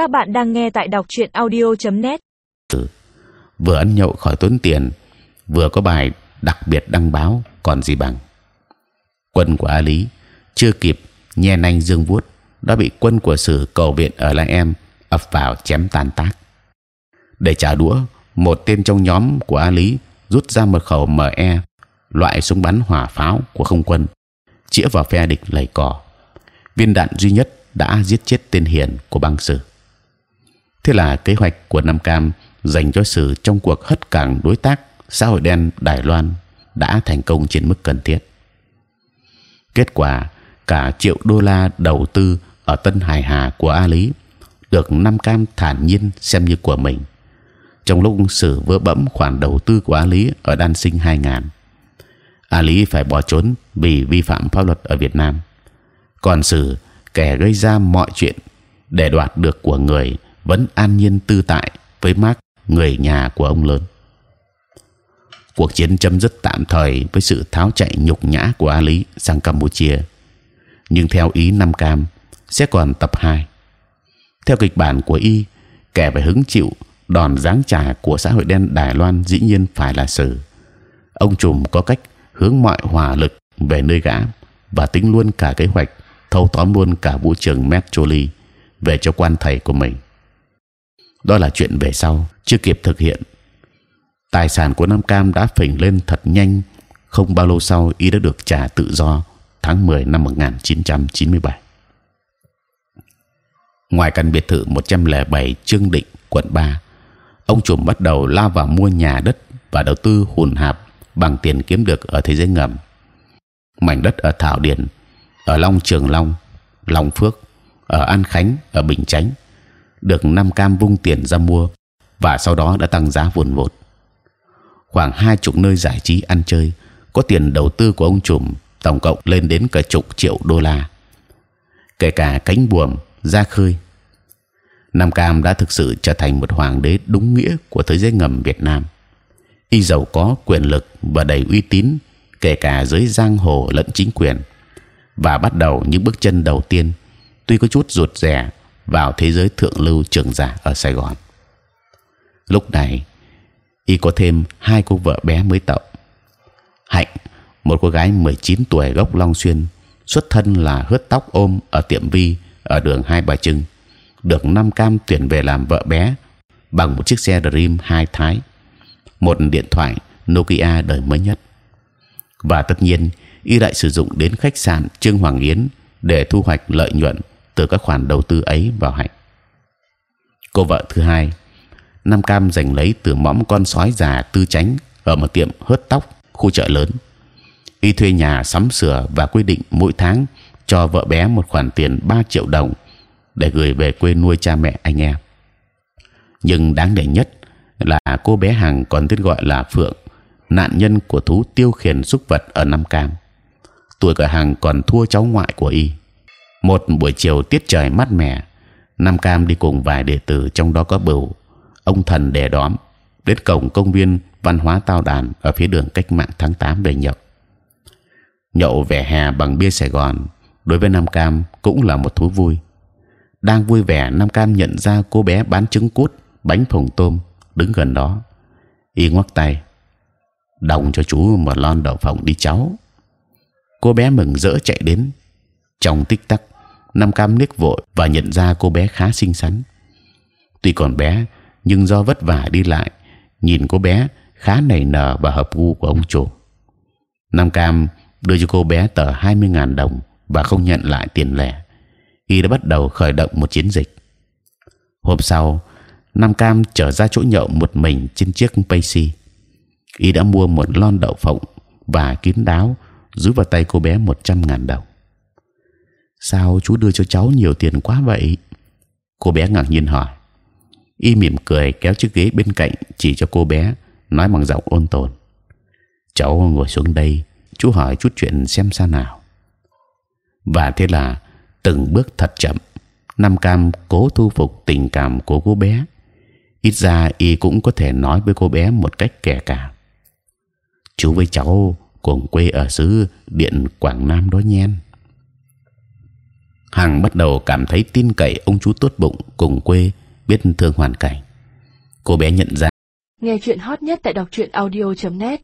Các bạn đang nghe tại đọc truyện audio.net. Ừ. vừa ăn nhậu khỏi tốn tiền, vừa có bài đặc biệt đăng báo, còn gì bằng. Quân của A Lý chưa kịp nhe nanh dương vuốt đã bị quân của Sử cầu viện ở lại Em ập vào chém tàn tác. Để trả đũa, một tên trong nhóm của A Lý rút ra một khẩu ME loại súng bắn hỏa pháo của không quân chĩa vào phe địch lầy cỏ. Viên đạn duy nhất đã giết chết tên hiền của băng sử. Thế là kế hoạch của Nam Cam dành cho sử trong cuộc hất cảng đối tác xã hội đen Đài Loan đã thành công trên mức cần thiết. Kết quả cả triệu đô la đầu tư ở Tân Hải Hà của A Lý được Nam Cam thản nhiên xem như của mình. Trong lúc sử vỡ bẫm khoản đầu tư của A Lý ở Đan Sinh 2000, A Lý phải bỏ trốn vì vi phạm pháp luật ở Việt Nam. Còn sử kẻ gây ra mọi chuyện để đoạt được của người vẫn an nhiên tư tại với Mark người nhà của ông lớn. Cuộc chiến chấm dứt tạm thời với sự tháo chạy nhục nhã của A Lý sang Campuchia, nhưng theo ý Nam Cam sẽ còn tập 2 theo kịch bản của y kẻ phải hứng chịu đòn giáng trả của xã hội đen Đài Loan dĩ nhiên phải là Sử. Ông trùm có cách hướng mọi hỏa lực về nơi gã và tính luôn cả kế hoạch thâu tóm luôn cả vũ trường Metroli về cho quan thầy của mình. Đó là chuyện về sau chưa kịp thực hiện. Tài sản của Nam Cam đã phình lên thật nhanh. Không bao lâu sau, y đã được trả tự do tháng 10 năm 1997 ngoài căn biệt thự 107 Trương Định, quận 3, ông chủ bắt đầu lao vào mua nhà đất và đầu tư hùn hạp bằng tiền kiếm được ở thế giới ngầm. Mảnh đất ở Thảo Điền, ở Long Trường Long, Long Phước, ở An Khánh, ở Bình Chánh, được Nam Cam vung tiền ra mua và sau đó đã tăng giá vùn vụt. Khoảng hai chục nơi giải trí ăn chơi có tiền đầu tư của ông trùm tổng cộng lên đến cả chục triệu đô la. Kể cả cánh buồm ra khơi. Nam Cam đã thực sự trở thành một hoàng đế đúng nghĩa của thế giới ngầm Việt Nam. Y giàu có quyền lực và đầy uy tín, kể cả giới giang hồ lẫn chính quyền, và bắt đầu những bước chân đầu tiên, tuy có chút ruột rè vào thế giới thượng lưu trường giả ở Sài Gòn. Lúc này, y có thêm hai cô vợ bé mới tậu. Hạnh, một cô gái 19 tuổi gốc Long Xuyên, xuất thân là hớt tóc ôm ở tiệm vi ở đường Hai Bà Trưng, được Nam Cam tuyển về làm vợ bé bằng một chiếc xe Dream hai thái, một điện thoại Nokia đời mới nhất, và tất nhiên y lại sử dụng đến khách sạn Trương Hoàng Yến để thu hoạch lợi nhuận từ các khoản đầu tư ấy vào hạnh. Cô vợ thứ hai, Nam Cam giành lấy từ mõm con sói già tư chánh ở một tiệm hớt tóc khu chợ lớn. Y thuê nhà sắm sửa và quy định mỗi tháng cho vợ bé một khoản tiền 3 triệu đồng để gửi về quê nuôi cha mẹ anh em. Nhưng đáng để nhất là cô bé Hằng còn tên gọi là Phượng, nạn nhân của thú tiêu khiển súc vật ở Nam Cam. Tuổi cả Hằng còn thua cháu ngoại của y. Một buổi chiều tiết trời mát mẻ, Nam Cam đi cùng vài đệ tử trong đó có Bửu, ông thần đè đóm đến cổng công viên văn hóa Tao Đàn ở phía đường Cách Mạng tháng 8 về nhậu. Nhậu vẻ hè bằng bia Sài Gòn đối với Nam Cam cũng là một thú vui. Đang vui vẻ, Nam Cam nhận ra cô bé bán trứng cút, bánh phồng tôm đứng gần đó. Y ngoắc tay, đồng cho chú một lon đậu phộng đi cháu. Cô bé mừng rỡ chạy đến. Trong tích tắc, Nam Cam liếc vội và nhận ra cô bé khá xinh xắn. Tuy còn bé, nhưng do vất vả đi lại, nhìn cô bé khá nảy nở và hợp gu của ông chủ. Nam Cam đưa cho cô bé tờ 20.000 đồng và không nhận lại tiền lẻ, y đã bắt đầu khởi động một chiến dịch. Hôm sau, Nam Cam trở ra chỗ nhậu một mình trên chiếc Pacy. Y đã mua một lon đậu phộng và kín đáo rút vào tay cô bé một trăm ngàn đồng. Sao chú đưa cho cháu nhiều tiền quá vậy? Cô bé ngạc nhiên hỏi. Y mỉm cười kéo chiếc ghế bên cạnh chỉ cho cô bé, nói bằng giọng ôn tồn. Cháu ngồi xuống đây, chú hỏi chút chuyện xem sao nào và thế là từng bước thật chậm Nam Cam cố thu phục tình cảm của cô bé ít ra y cũng có thể nói với cô bé một cách kẻ cả chú với cháu cùng quê ở xứ điện Quảng Nam đó nhen Hằng bắt đầu cảm thấy tin cậy ông chú tốt bụng cùng quê, biết thương hoàn cảnh. Cô bé nhận ra. Nghe chuyện hot nhất tại đọc truyện audio .net